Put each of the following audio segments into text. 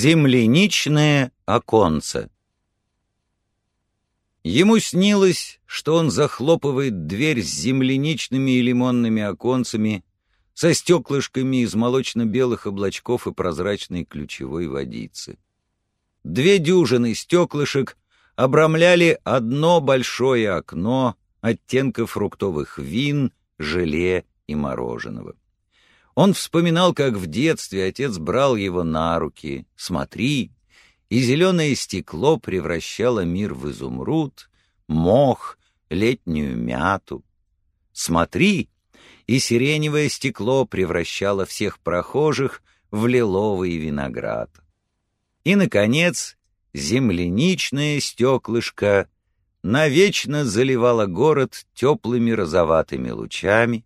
Земляничное оконце Ему снилось, что он захлопывает дверь с земляничными и лимонными оконцами, со стеклышками из молочно-белых облачков и прозрачной ключевой водицы. Две дюжины стеклышек обрамляли одно большое окно оттенка фруктовых вин, желе и мороженого. Он вспоминал, как в детстве отец брал его на руки. «Смотри!» И зеленое стекло превращало мир в изумруд, мох, летнюю мяту. «Смотри!» И сиреневое стекло превращало всех прохожих в лиловый виноград. И, наконец, земляничное стеклышко навечно заливало город теплыми розоватыми лучами,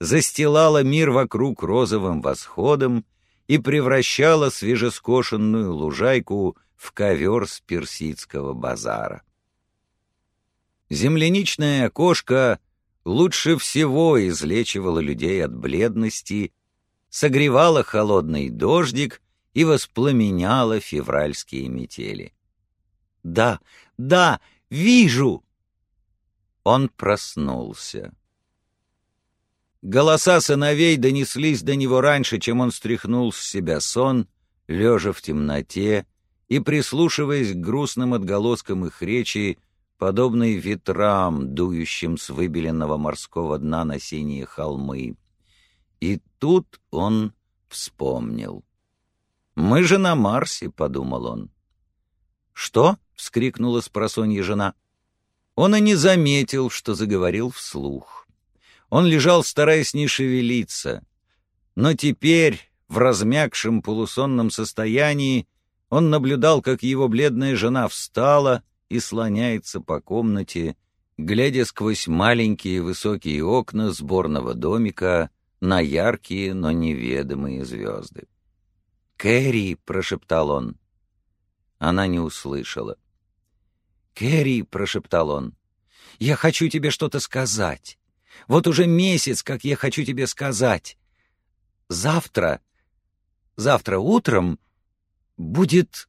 застилала мир вокруг розовым восходом и превращала свежескошенную лужайку в ковер с персидского базара. Земляничное окошко лучше всего излечивало людей от бледности, согревало холодный дождик и воспламеняло февральские метели. «Да, да, вижу!» Он проснулся. Голоса сыновей донеслись до него раньше, чем он стряхнул с себя сон, лежа в темноте и прислушиваясь к грустным отголоскам их речи, подобной ветрам, дующим с выбеленного морского дна на синие холмы. И тут он вспомнил. «Мы же на Марсе», — подумал он. «Что?» — вскрикнула спросонья жена. Он и не заметил, что заговорил вслух. Он лежал, стараясь не шевелиться. Но теперь, в размягшем полусонном состоянии, он наблюдал, как его бледная жена встала и слоняется по комнате, глядя сквозь маленькие высокие окна сборного домика на яркие, но неведомые звезды. «Кэрри!» — прошептал он. Она не услышала. «Кэрри!» — прошептал он. «Я хочу тебе что-то сказать. Вот уже месяц, как я хочу тебе сказать. Завтра, завтра утром будет...»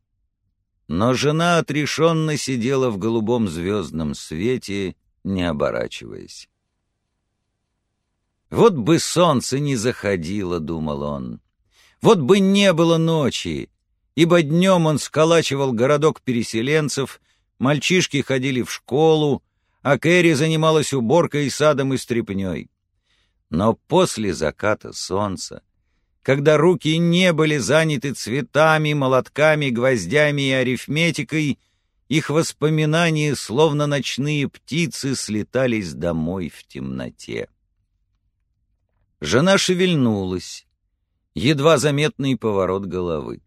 Но жена отрешенно сидела в голубом звездном свете, не оборачиваясь. «Вот бы солнце не заходило», — думал он. «Вот бы не было ночи, ибо днем он сколачивал городок переселенцев, мальчишки ходили в школу, а Кэрри занималась уборкой, садом и стряпнёй. Но после заката солнца, когда руки не были заняты цветами, молотками, гвоздями и арифметикой, их воспоминания, словно ночные птицы, слетались домой в темноте. Жена шевельнулась, едва заметный поворот головы.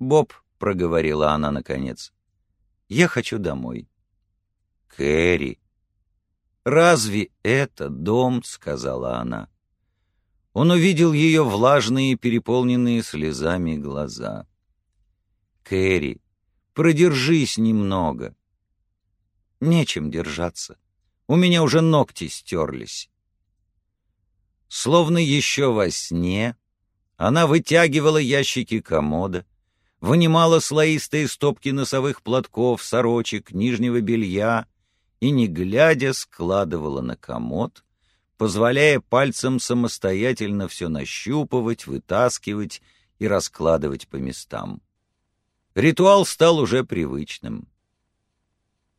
«Боб», — проговорила она наконец, — «я хочу домой». Кэрри. «Разве это дом?» — сказала она. Он увидел ее влажные, переполненные слезами глаза. «Кэрри, продержись немного». «Нечем держаться. У меня уже ногти стерлись». Словно еще во сне, она вытягивала ящики комода, вынимала слоистые стопки носовых платков, сорочек, нижнего белья — и, не глядя, складывала на комод, позволяя пальцам самостоятельно все нащупывать, вытаскивать и раскладывать по местам. Ритуал стал уже привычным.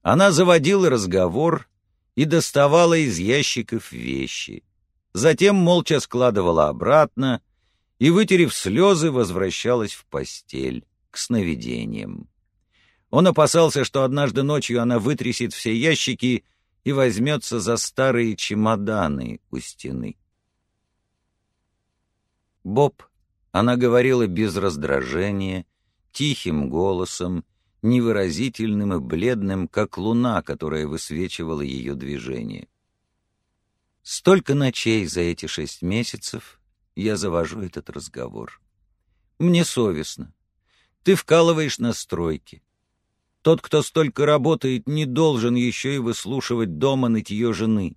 Она заводила разговор и доставала из ящиков вещи, затем молча складывала обратно и, вытерев слезы, возвращалась в постель, к сновидениям. Он опасался, что однажды ночью она вытрясет все ящики и возьмется за старые чемоданы у стены. «Боб», — она говорила без раздражения, тихим голосом, невыразительным и бледным, как луна, которая высвечивала ее движение. «Столько ночей за эти шесть месяцев я завожу этот разговор. Мне совестно. Ты вкалываешь на стройке. Тот, кто столько работает, не должен еще и выслушивать дома нытье жены.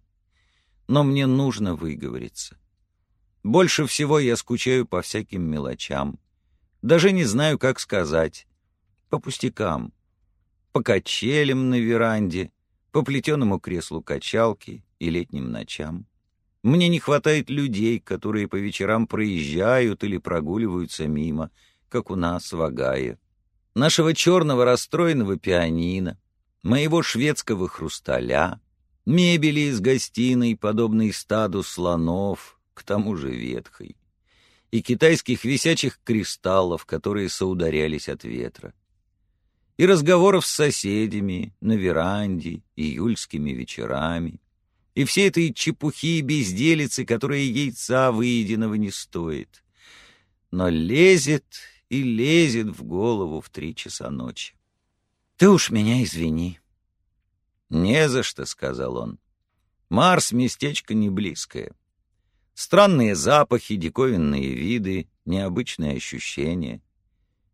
Но мне нужно выговориться. Больше всего я скучаю по всяким мелочам. Даже не знаю, как сказать. По пустякам. По качелям на веранде, по плетеному креслу качалки и летним ночам. Мне не хватает людей, которые по вечерам проезжают или прогуливаются мимо, как у нас в Агае. Нашего черного расстроенного пианино, моего шведского хрусталя, мебели из гостиной, подобной стаду слонов, к тому же ветхой, и китайских висячих кристаллов, которые соударялись от ветра, и разговоров с соседями на веранде, июльскими вечерами, и все этой чепухи и безделицы, которые яйца выеденного не стоит. Но лезет и лезет в голову в три часа ночи. Ты уж меня извини. «Не за что», — сказал он. «Марс — местечко не близкое. Странные запахи, диковинные виды, необычные ощущения.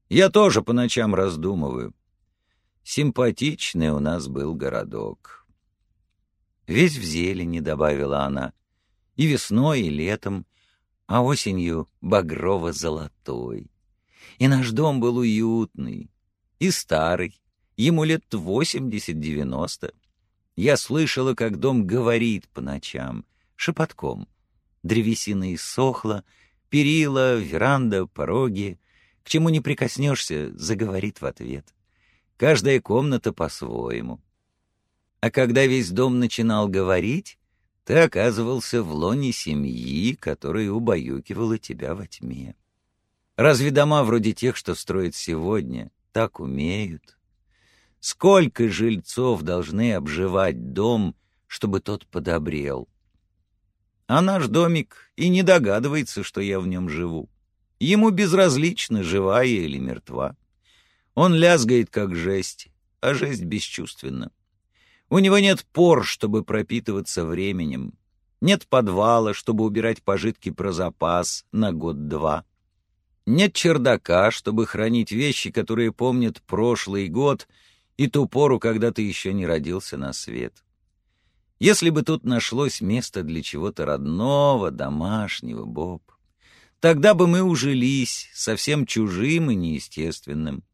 Я тоже по ночам раздумываю. Симпатичный у нас был городок». «Весь в зелени», — добавила она, — «и весной, и летом, а осенью багрово-золотой. И наш дом был уютный и старый, ему лет восемьдесят-девяносто. Я слышала, как дом говорит по ночам, шепотком. Древесина иссохла, перила, веранда, пороги. К чему не прикоснешься, заговорит в ответ. Каждая комната по-своему. А когда весь дом начинал говорить, ты оказывался в лоне семьи, которая убаюкивала тебя во тьме. Разве дома вроде тех, что строят сегодня, так умеют? Сколько жильцов должны обживать дом, чтобы тот подобрел? А наш домик и не догадывается, что я в нем живу. Ему безразлично, живая или мертва. Он лязгает, как жесть, а жесть бесчувственна. У него нет пор, чтобы пропитываться временем. Нет подвала, чтобы убирать пожитки про запас на год-два. Нет чердака, чтобы хранить вещи, которые помнят прошлый год — и ту пору, когда ты еще не родился на свет. Если бы тут нашлось место для чего-то родного, домашнего, Боб, тогда бы мы ужились, совсем чужим и неестественным.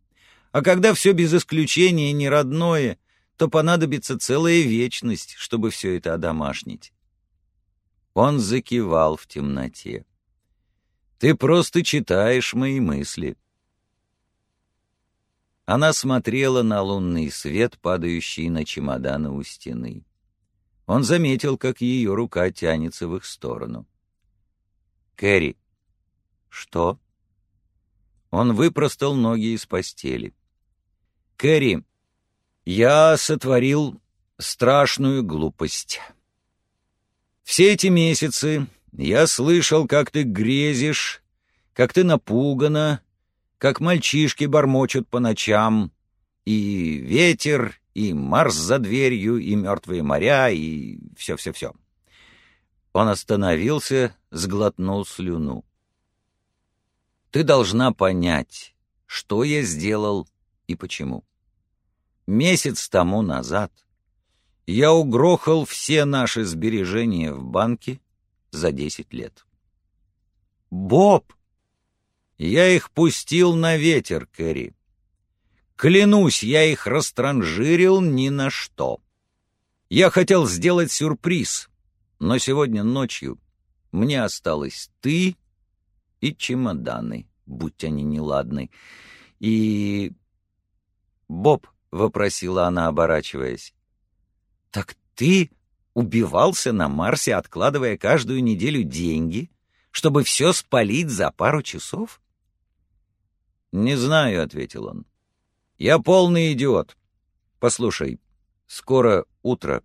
А когда все без исключения не родное, то понадобится целая вечность, чтобы все это одомашнить. Он закивал в темноте. «Ты просто читаешь мои мысли. Она смотрела на лунный свет, падающий на чемоданы у стены. Он заметил, как ее рука тянется в их сторону. «Кэрри!» «Что?» Он выпростал ноги из постели. «Кэрри, я сотворил страшную глупость. Все эти месяцы я слышал, как ты грезишь, как ты напугана, как мальчишки бормочут по ночам, и ветер, и Марс за дверью, и мертвые моря, и все-все-все. Он остановился, сглотнул слюну. «Ты должна понять, что я сделал и почему. Месяц тому назад я угрохал все наши сбережения в банке за десять лет». «Боб!» Я их пустил на ветер, Кэрри. Клянусь, я их растранжирил ни на что. Я хотел сделать сюрприз, но сегодня ночью мне осталось ты и чемоданы, будь они неладны. И... «Боб», — вопросила она, оборачиваясь, — «так ты убивался на Марсе, откладывая каждую неделю деньги, чтобы все спалить за пару часов?» «Не знаю», — ответил он. «Я полный идиот. Послушай, скоро утро.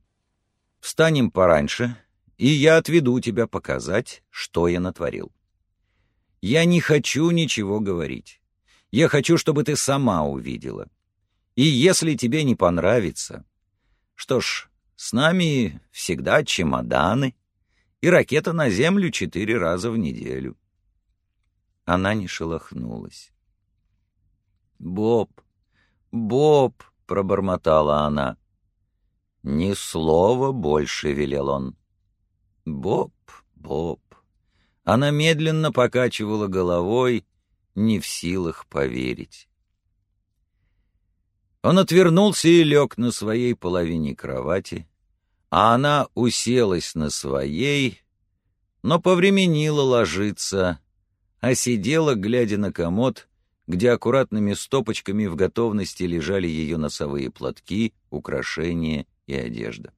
Встанем пораньше, и я отведу тебя показать, что я натворил. Я не хочу ничего говорить. Я хочу, чтобы ты сама увидела. И если тебе не понравится... Что ж, с нами всегда чемоданы и ракета на землю четыре раза в неделю». Она не шелохнулась. «Боб! Боб!» — пробормотала она. «Ни слова больше», — велел он. «Боб! Боб!» Она медленно покачивала головой, не в силах поверить. Он отвернулся и лег на своей половине кровати, а она уселась на своей, но повременила ложиться, а сидела, глядя на комод, где аккуратными стопочками в готовности лежали ее носовые платки, украшения и одежда.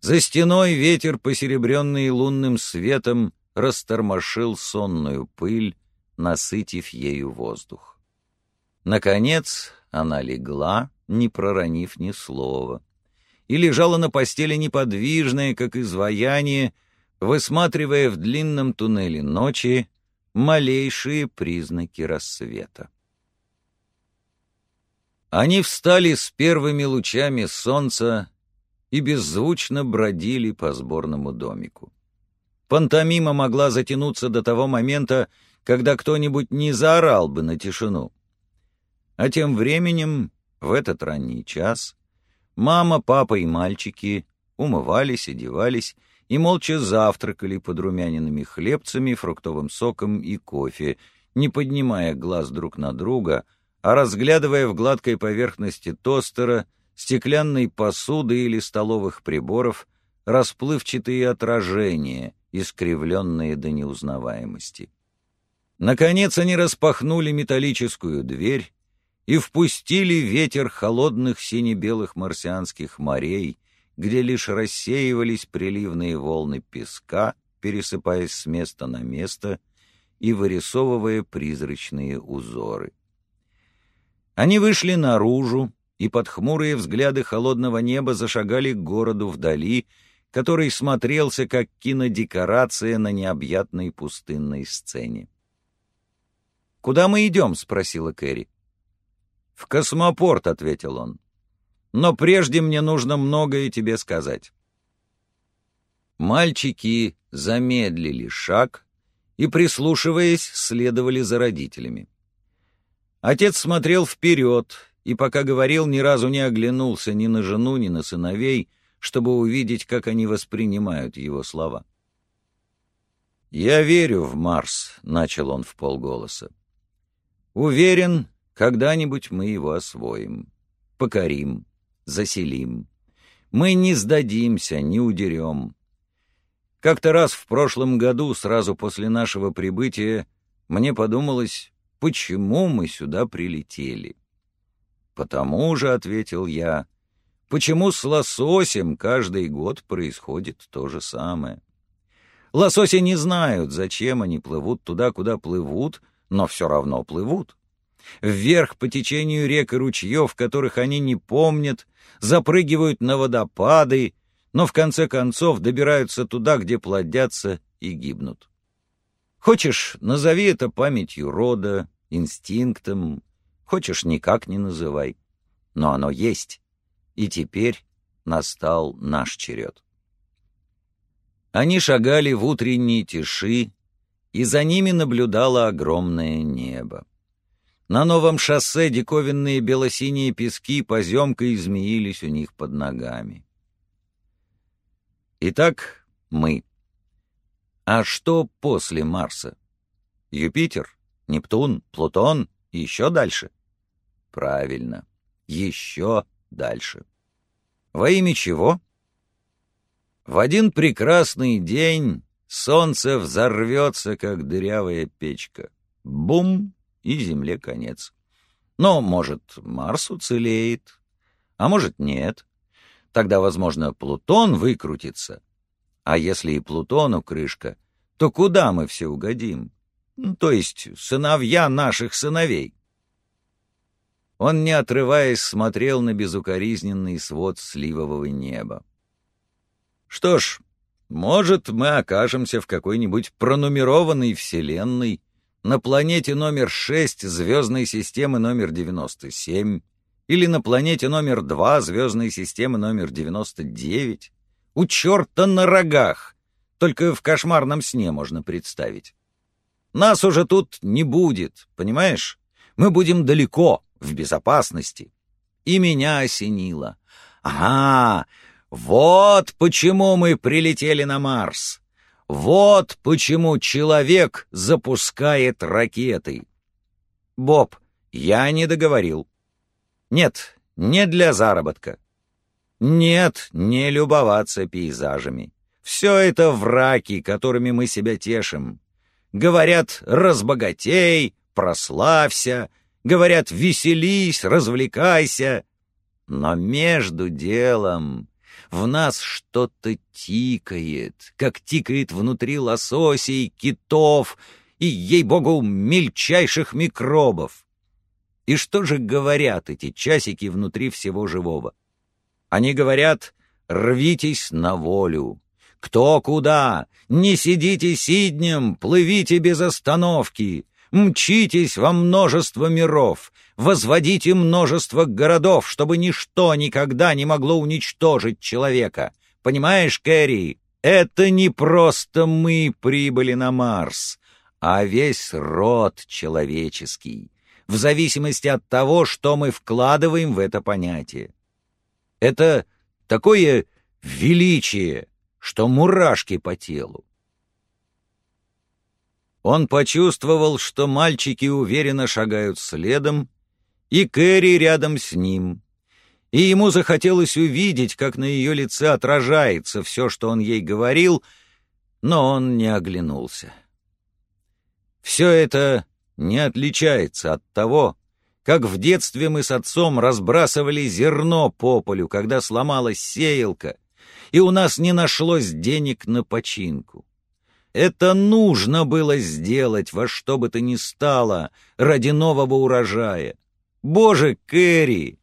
За стеной ветер, посеребренный лунным светом, растормошил сонную пыль, насытив ею воздух. Наконец она легла, не проронив ни слова, и лежала на постели неподвижная, как изваяние, высматривая в длинном туннеле ночи малейшие признаки рассвета. Они встали с первыми лучами солнца и беззвучно бродили по сборному домику. Пантомима могла затянуться до того момента, когда кто-нибудь не заорал бы на тишину. А тем временем, в этот ранний час, мама, папа и мальчики умывались, одевались и молча завтракали под румяниными хлебцами, фруктовым соком и кофе, не поднимая глаз друг на друга, а разглядывая в гладкой поверхности тостера стеклянной посуды или столовых приборов расплывчатые отражения, искривленные до неузнаваемости. Наконец они распахнули металлическую дверь и впустили ветер холодных сине-белых марсианских морей, где лишь рассеивались приливные волны песка, пересыпаясь с места на место и вырисовывая призрачные узоры. Они вышли наружу, и под хмурые взгляды холодного неба зашагали к городу вдали, который смотрелся как кинодекорация на необъятной пустынной сцене. «Куда мы идем?» — спросила Кэрри. «В космопорт», — ответил он. «Но прежде мне нужно многое тебе сказать». Мальчики замедлили шаг и, прислушиваясь, следовали за родителями. Отец смотрел вперед и, пока говорил, ни разу не оглянулся ни на жену, ни на сыновей, чтобы увидеть, как они воспринимают его слова. «Я верю в Марс», — начал он в полголоса. «Уверен, когда-нибудь мы его освоим, покорим, заселим. Мы не сдадимся, не удерем. Как-то раз в прошлом году, сразу после нашего прибытия, мне подумалось, почему мы сюда прилетели. «Потому же», — ответил я, — «почему с лососем каждый год происходит то же самое?» Лососи не знают, зачем они плывут туда, куда плывут, но все равно плывут. Вверх по течению рек и ручьев, которых они не помнят, запрыгивают на водопады, но в конце концов добираются туда, где плодятся и гибнут. Хочешь, назови это памятью рода, инстинктом, Хочешь, никак не называй. Но оно есть. И теперь настал наш черед. Они шагали в утренней тиши, и за ними наблюдало огромное небо. На новом шоссе диковинные белосиние пески поземкой измеились у них под ногами. Итак, мы. А что после Марса? Юпитер? Нептун? Плутон? И еще дальше? Правильно. Еще дальше. Во имя чего? В один прекрасный день солнце взорвется, как дырявая печка. Бум! И земле конец. Но, может, Марс уцелеет, а может, нет. Тогда, возможно, Плутон выкрутится. А если и Плутону крышка, то куда мы все угодим? Ну, то есть сыновья наших сыновей. Он, не отрываясь, смотрел на безукоризненный свод сливового неба. Что ж, может, мы окажемся в какой-нибудь пронумерованной вселенной, на планете номер 6 звездной системы номер 97, или на планете номер 2 звездной системы номер 99. У черта на рогах! Только в кошмарном сне можно представить. Нас уже тут не будет, понимаешь? Мы будем далеко, в безопасности. И меня осенило. Ага, вот почему мы прилетели на Марс. Вот почему человек запускает ракеты. Боб, я не договорил. Нет, не для заработка. Нет, не любоваться пейзажами. Все это враки, которыми мы себя тешим. Говорят, разбогатей, прославься, говорят, веселись, развлекайся. Но между делом в нас что-то тикает, как тикает внутри лососей, китов и, ей-богу, мельчайших микробов. И что же говорят эти часики внутри всего живого? Они говорят «рвитесь на волю». Кто куда? Не сидите сиднем, плывите без остановки, мчитесь во множество миров, возводите множество городов, чтобы ничто никогда не могло уничтожить человека. Понимаешь, Кэрри, это не просто мы прибыли на Марс, а весь род человеческий, в зависимости от того, что мы вкладываем в это понятие. Это такое величие, что мурашки по телу. Он почувствовал, что мальчики уверенно шагают следом, и Кэрри рядом с ним, и ему захотелось увидеть, как на ее лице отражается все, что он ей говорил, но он не оглянулся. Все это не отличается от того, как в детстве мы с отцом разбрасывали зерно по полю, когда сломалась сеялка, и у нас не нашлось денег на починку. Это нужно было сделать во что бы то ни стало ради нового урожая. Боже, Кэрри!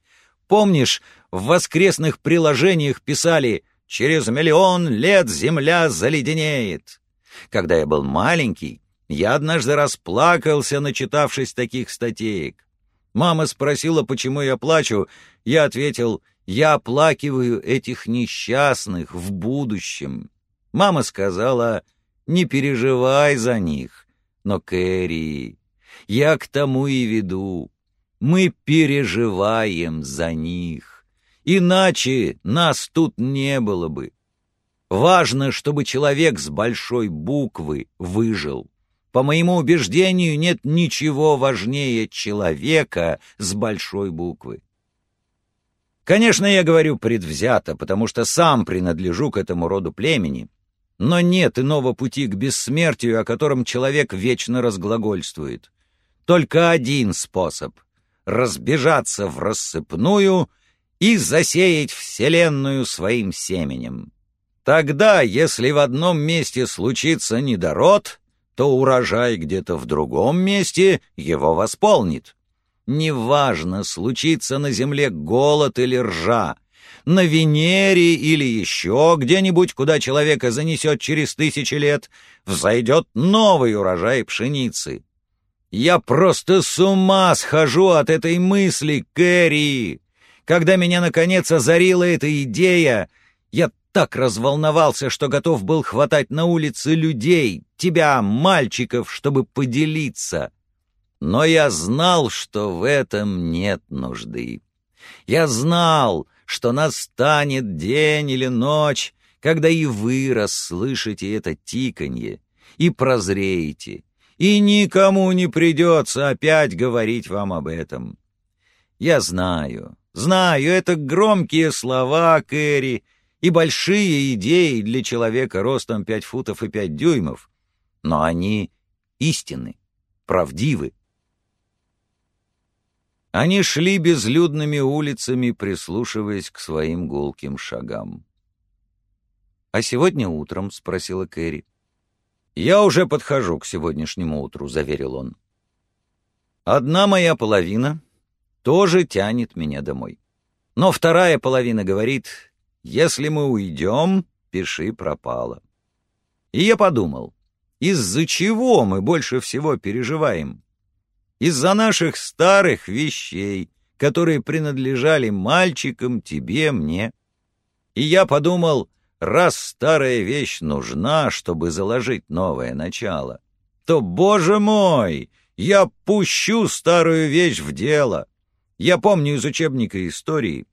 Помнишь, в воскресных приложениях писали «Через миллион лет земля заледенеет». Когда я был маленький, я однажды расплакался, начитавшись таких статеек. Мама спросила, почему я плачу. Я ответил, я оплакиваю этих несчастных в будущем. Мама сказала, не переживай за них. Но, Кэрри, я к тому и веду. Мы переживаем за них. Иначе нас тут не было бы. Важно, чтобы человек с большой буквы выжил. По моему убеждению, нет ничего важнее человека с большой буквы. Конечно, я говорю предвзято, потому что сам принадлежу к этому роду племени, но нет иного пути к бессмертию, о котором человек вечно разглагольствует. Только один способ — разбежаться в рассыпную и засеять Вселенную своим семенем. Тогда, если в одном месте случится недород, то урожай где-то в другом месте его восполнит. Неважно, случится на земле голод или ржа, на Венере или еще где-нибудь, куда человека занесет через тысячи лет, взойдет новый урожай пшеницы. Я просто с ума схожу от этой мысли, Кэрри. Когда меня, наконец, озарила эта идея, я так разволновался, что готов был хватать на улице людей, тебя, мальчиков, чтобы поделиться. Но я знал, что в этом нет нужды. Я знал, что настанет день или ночь, когда и вы расслышите это тиканье и прозреете, и никому не придется опять говорить вам об этом. Я знаю, знаю, это громкие слова, Кэрри, и большие идеи для человека ростом пять футов и пять дюймов, но они истинны, правдивы. Они шли безлюдными улицами, прислушиваясь к своим гулким шагам. «А сегодня утром?» — спросила Кэрри. «Я уже подхожу к сегодняшнему утру», — заверил он. «Одна моя половина тоже тянет меня домой. Но вторая половина говорит, если мы уйдем, пиши пропало. И я подумал, из-за чего мы больше всего переживаем? Из-за наших старых вещей, которые принадлежали мальчикам, тебе, мне. И я подумал, раз старая вещь нужна, чтобы заложить новое начало, то, боже мой, я пущу старую вещь в дело. Я помню из учебника истории,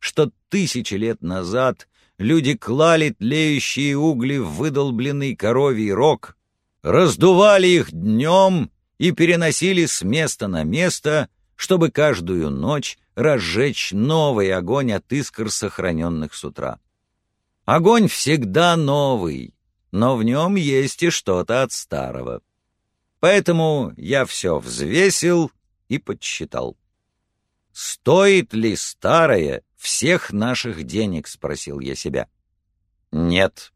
что тысячи лет назад люди клали тлеющие угли в выдолбленный коровий рог, раздували их днем и переносили с места на место, чтобы каждую ночь разжечь новый огонь от искр, сохраненных с утра. Огонь всегда новый, но в нем есть и что-то от старого. Поэтому я все взвесил и подсчитал. «Стоит ли старое всех наших денег?» — спросил я себя. «Нет.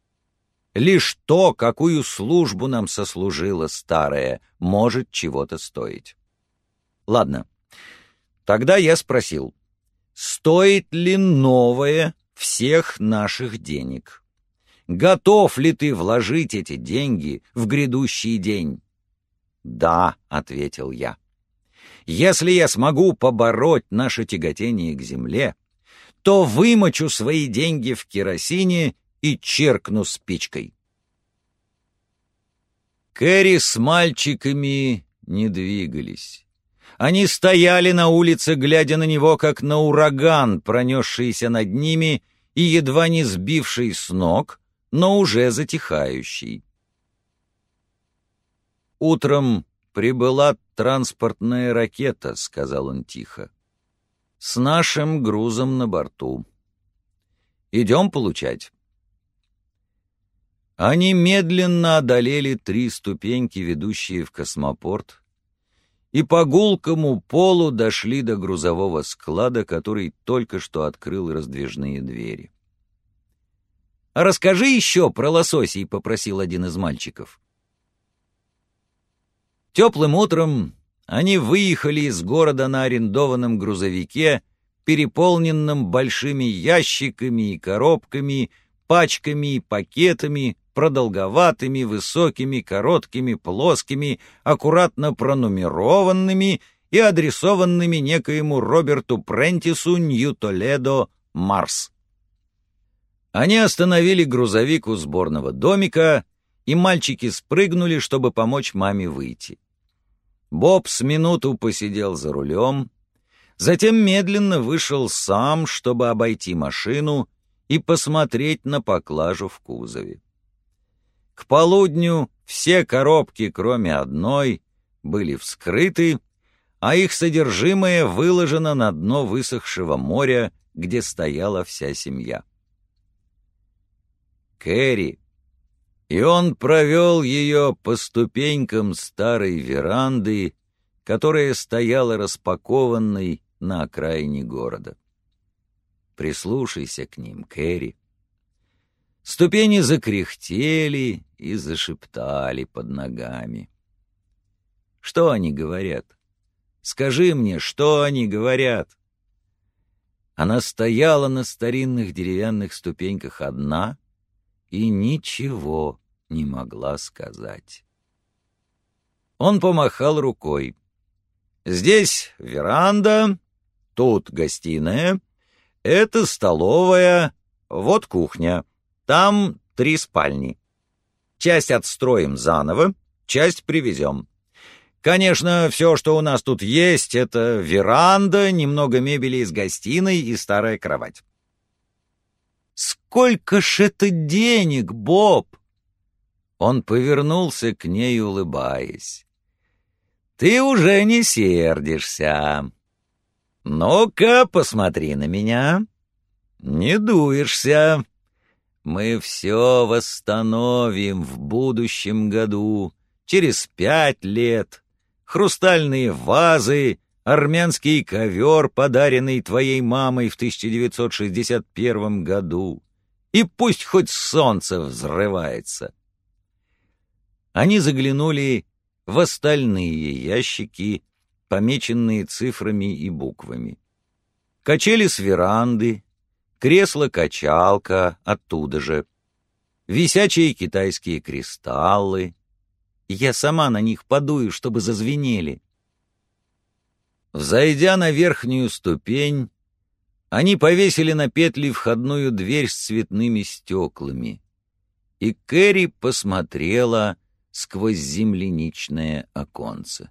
Лишь то, какую службу нам сослужило старое, может чего-то стоить». Ладно. Тогда я спросил, стоит ли новое всех наших денег? Готов ли ты вложить эти деньги в грядущий день? «Да», — ответил я. «Если я смогу побороть наше тяготение к земле, то вымочу свои деньги в керосине и черкну спичкой». Кэрри с мальчиками не двигались. Они стояли на улице, глядя на него, как на ураган, пронесшийся над ними и едва не сбивший с ног, но уже затихающий. «Утром прибыла транспортная ракета», — сказал он тихо. «С нашим грузом на борту. Идем получать». Они медленно одолели три ступеньки, ведущие в космопорт, и по гулкому полу дошли до грузового склада, который только что открыл раздвижные двери. «А расскажи еще про лососей», — попросил один из мальчиков. Теплым утром они выехали из города на арендованном грузовике, переполненном большими ящиками и коробками, пачками и пакетами, продолговатыми, высокими, короткими, плоскими, аккуратно пронумерованными и адресованными некоему Роберту Прентису Нью-Толедо, Марс. Они остановили грузовик у сборного домика, и мальчики спрыгнули, чтобы помочь маме выйти. Боб с минуту посидел за рулем, затем медленно вышел сам, чтобы обойти машину и посмотреть на поклажу в кузове. К полудню все коробки, кроме одной, были вскрыты, а их содержимое выложено на дно высохшего моря, где стояла вся семья. Кэрри и он провел ее по ступенькам старой веранды, которая стояла распакованной на окраине города. Прислушайся к ним, Кэрри. Ступени закряхтели и зашептали под ногами. Что они говорят? Скажи мне, что они говорят? Она стояла на старинных деревянных ступеньках одна — и ничего не могла сказать. Он помахал рукой. «Здесь веранда, тут гостиная, это столовая, вот кухня, там три спальни. Часть отстроим заново, часть привезем. Конечно, все, что у нас тут есть, это веранда, немного мебели из гостиной и старая кровать. Сколько ж это денег, Боб!» Он повернулся к ней, улыбаясь. «Ты уже не сердишься. Ну-ка, посмотри на меня. Не дуешься. Мы все восстановим в будущем году, через пять лет. Хрустальные вазы, армянский ковер, подаренный твоей мамой в 1961 году и пусть хоть солнце взрывается. Они заглянули в остальные ящики, помеченные цифрами и буквами. Качели с веранды, кресло-качалка оттуда же, висячие китайские кристаллы. Я сама на них подую, чтобы зазвенели. Взойдя на верхнюю ступень, они повесили на петли входную дверь с цветными стеклами. И Кэрри посмотрела сквозь земляничное оконце.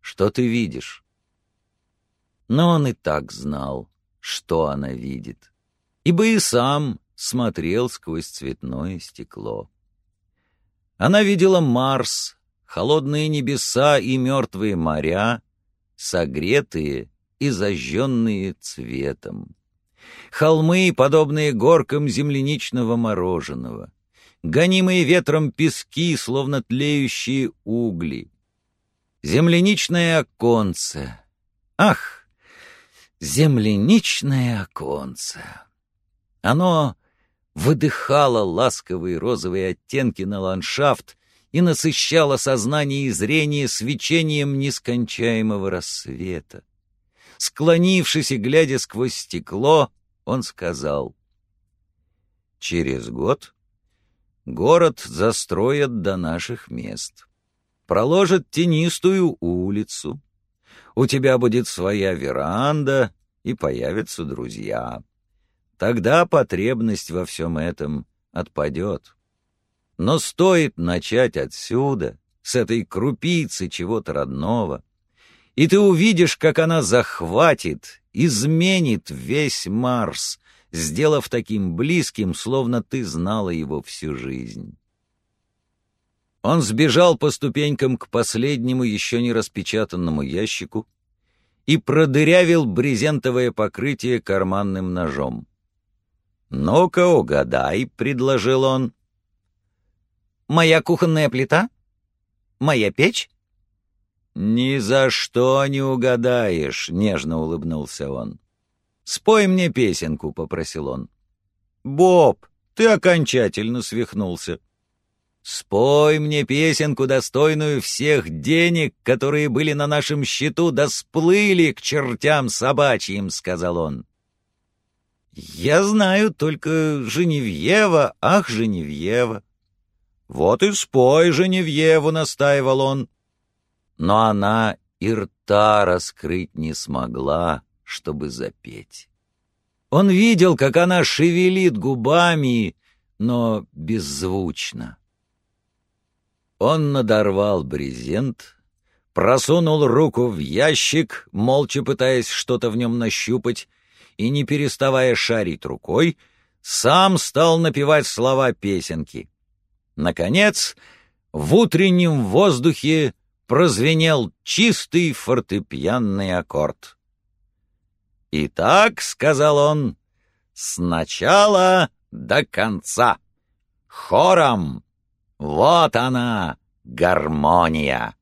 «Что ты видишь?» Но он и так знал, что она видит. ибо и сам смотрел сквозь цветное стекло. Она видела Марс, холодные небеса и мертвые моря, согретые и зажженные цветом. Холмы, подобные горкам земляничного мороженого, гонимые ветром пески, словно тлеющие угли. Земляничное оконце. Ах, земляничное оконце. Оно выдыхало ласковые розовые оттенки на ландшафт и насыщало сознание и зрение свечением нескончаемого рассвета. Склонившись и глядя сквозь стекло, он сказал, «Через год город застроят до наших мест, проложат тенистую улицу, у тебя будет своя веранда, и появятся друзья. Тогда потребность во всем этом отпадет. Но стоит начать отсюда, с этой крупицы чего-то родного, и ты увидишь, как она захватит, изменит весь Марс, сделав таким близким, словно ты знала его всю жизнь. Он сбежал по ступенькам к последнему еще не распечатанному ящику и продырявил брезентовое покрытие карманным ножом. «Ну-ка, угадай», — предложил он. «Моя кухонная плита? Моя печь?» «Ни за что не угадаешь», — нежно улыбнулся он. «Спой мне песенку», — попросил он. «Боб, ты окончательно свихнулся. Спой мне песенку, достойную всех денег, которые были на нашем счету, да сплыли к чертям собачьим», — сказал он. «Я знаю только Женевьева, ах, Женевьева!» «Вот и спой Женевьеву», — настаивал он. Но она и рта раскрыть не смогла, чтобы запеть. Он видел, как она шевелит губами, но беззвучно. Он надорвал брезент, просунул руку в ящик, молча пытаясь что-то в нем нащупать, и, не переставая шарить рукой, сам стал напевать слова песенки. Наконец, в утреннем воздухе прозвенел чистый фортепианный аккорд. «Итак», — сказал он, — «сначала до конца. Хором. Вот она, гармония».